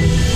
If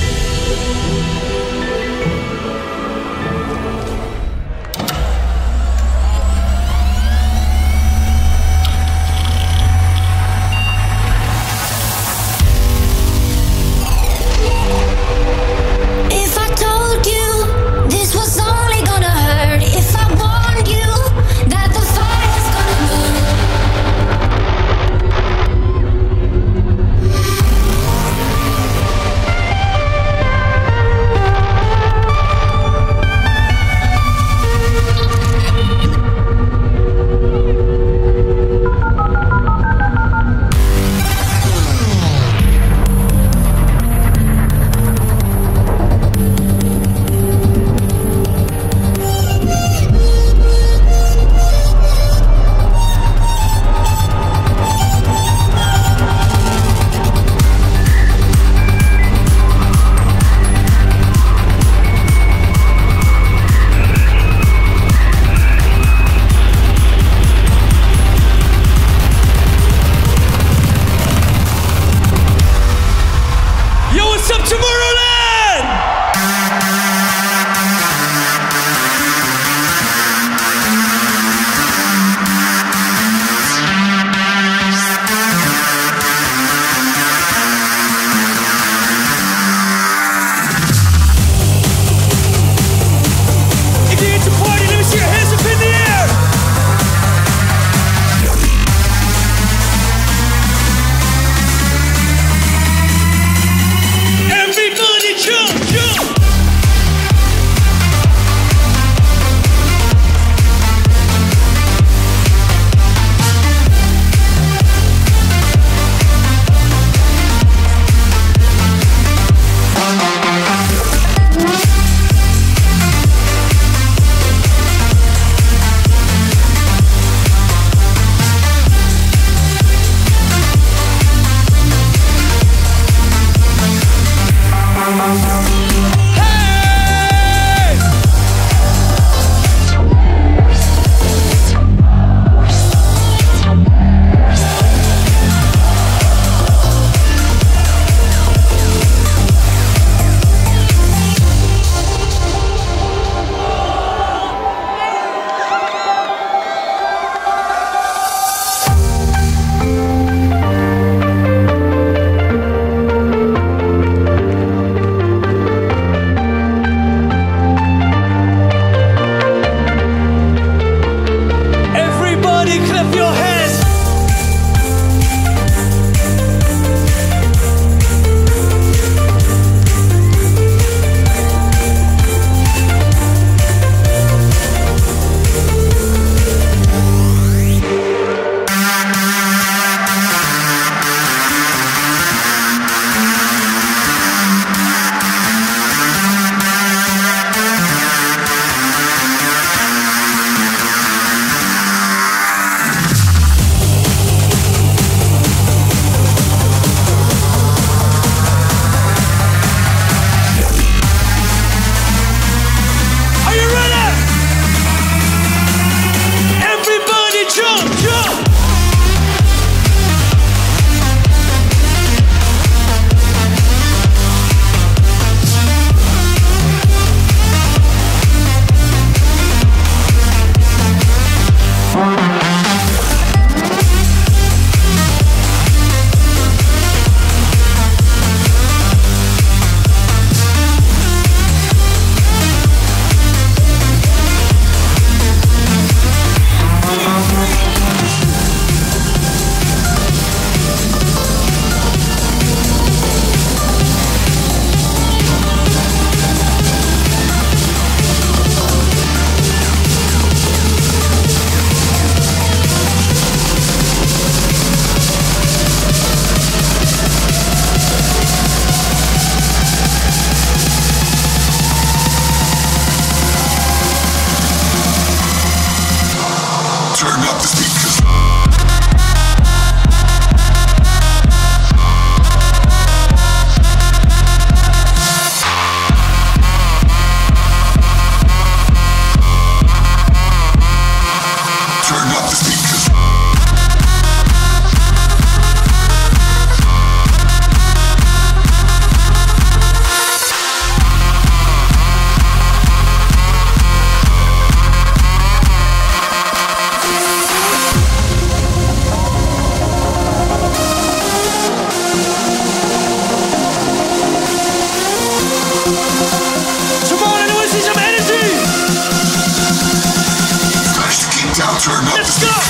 Let's go!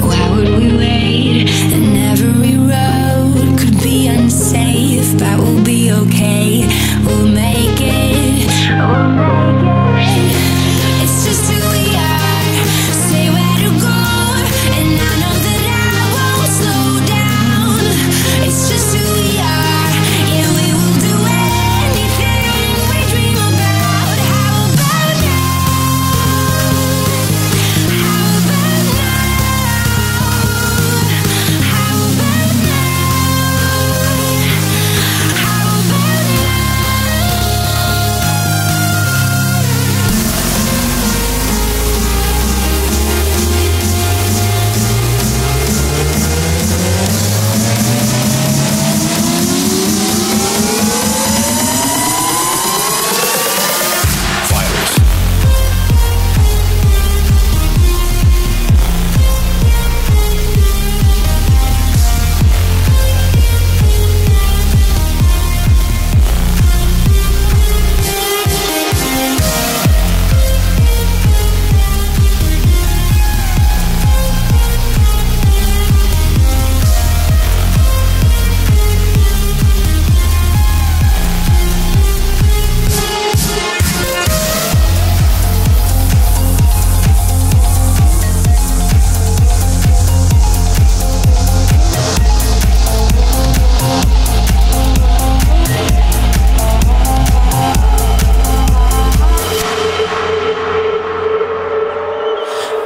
Why would we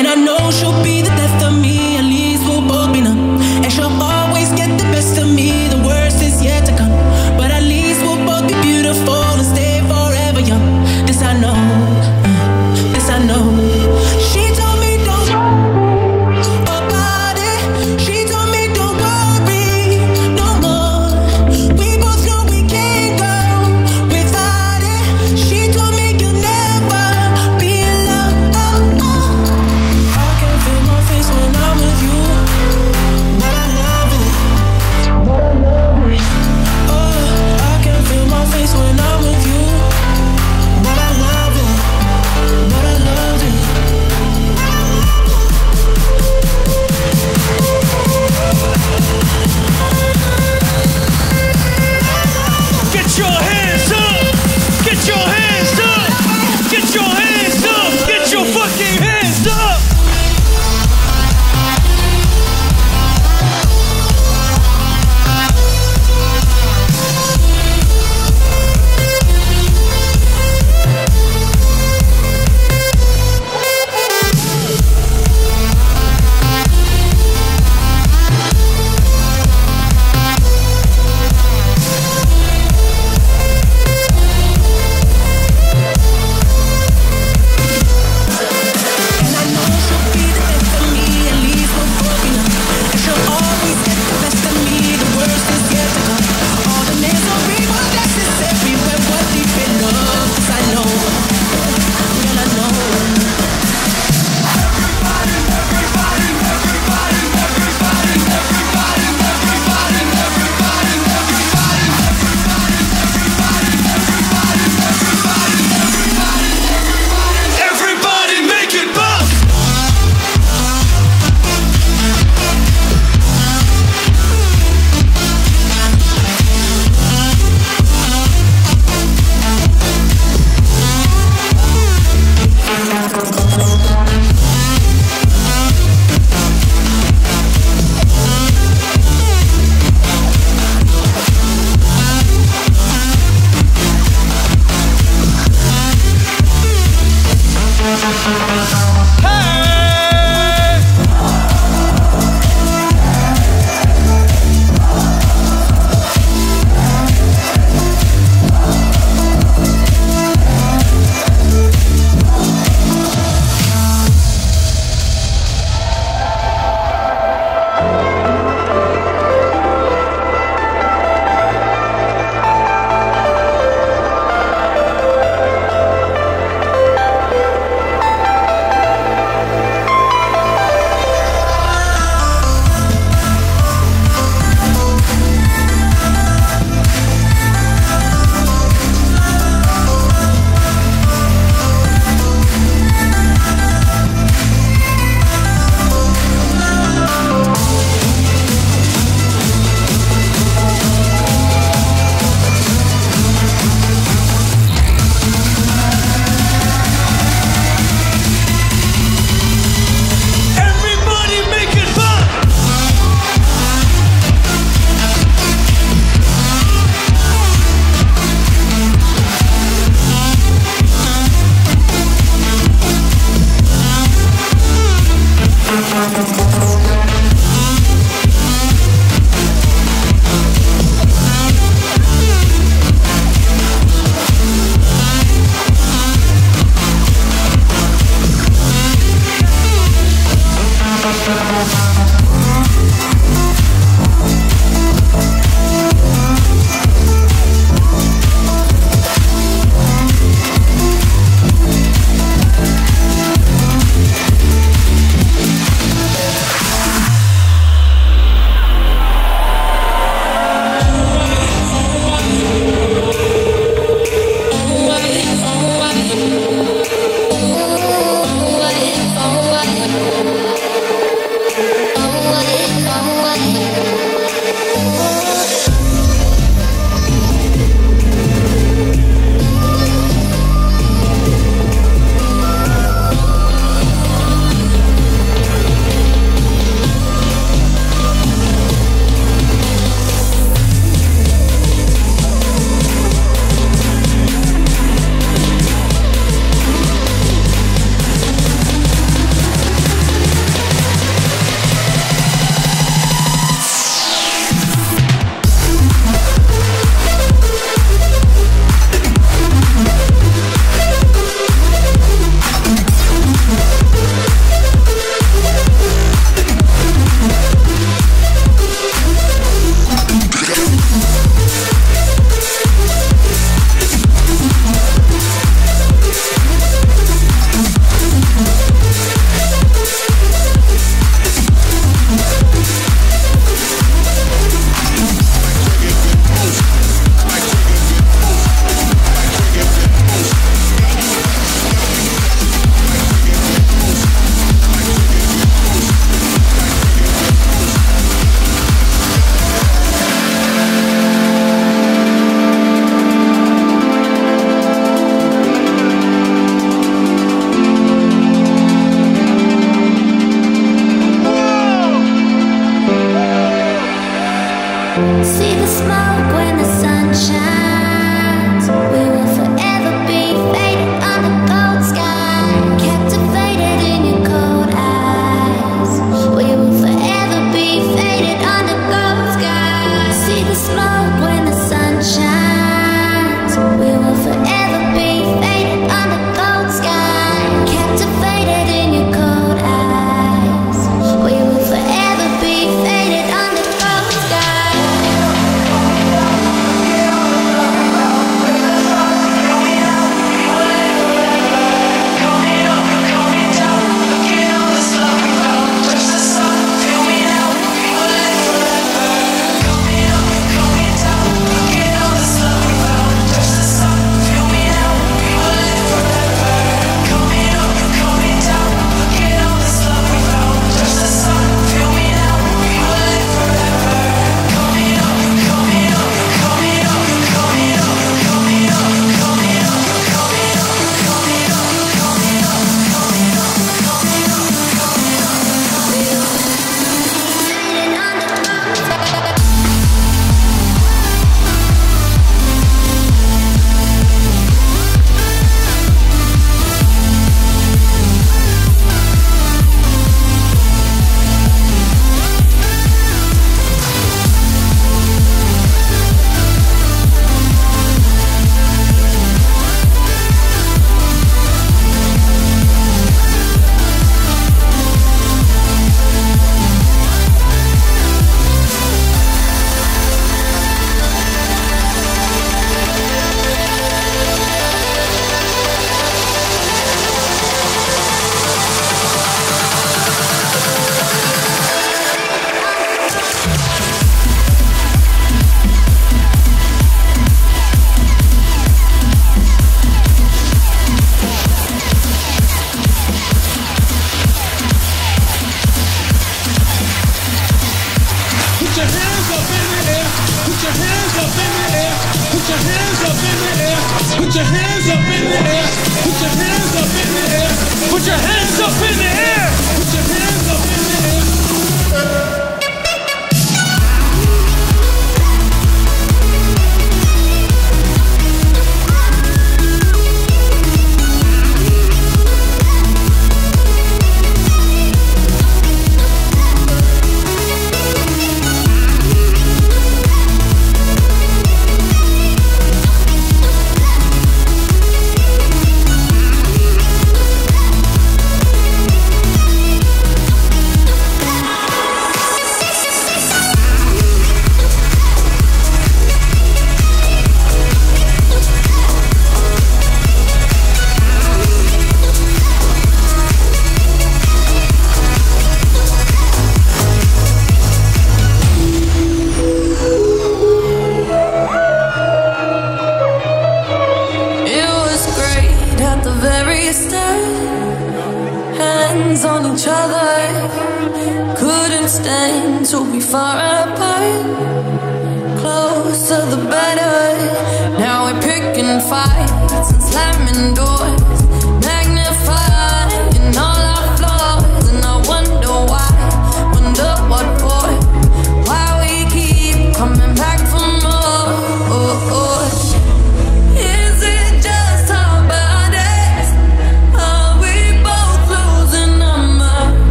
Oh,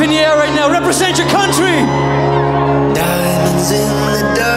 up in the air right now. Represent your country. Diamonds in the dark.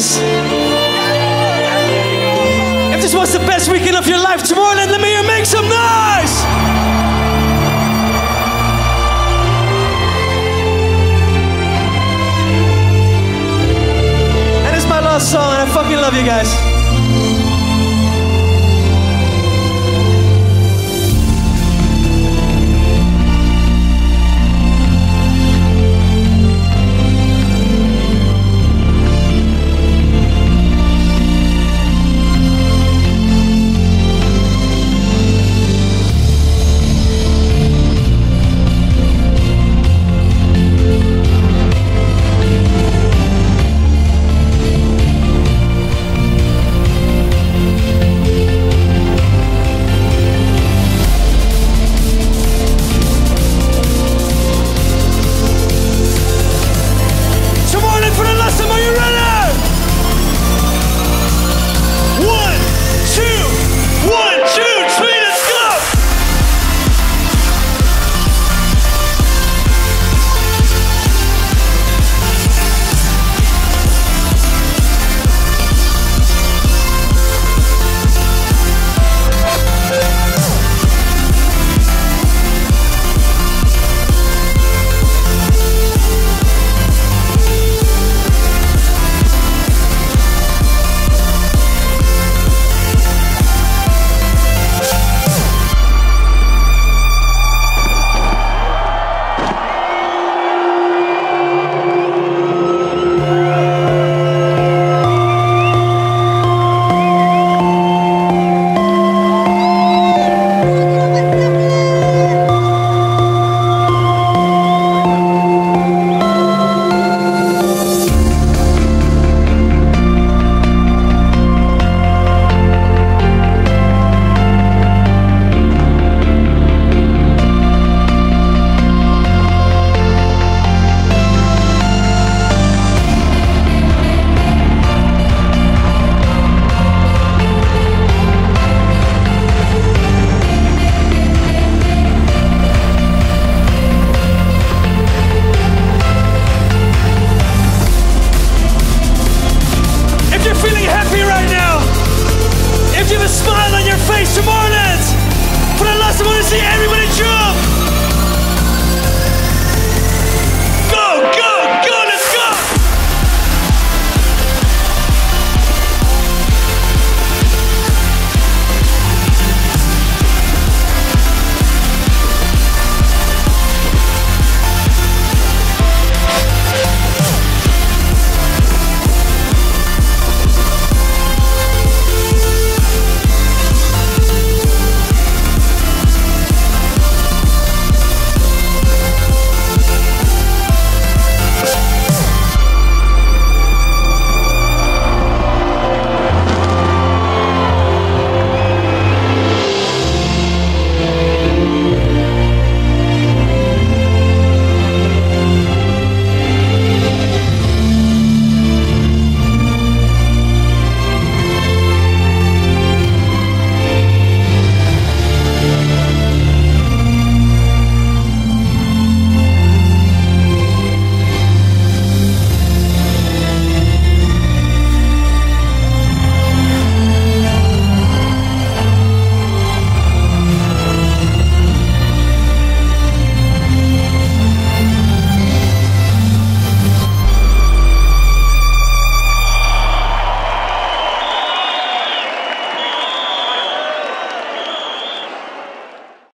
For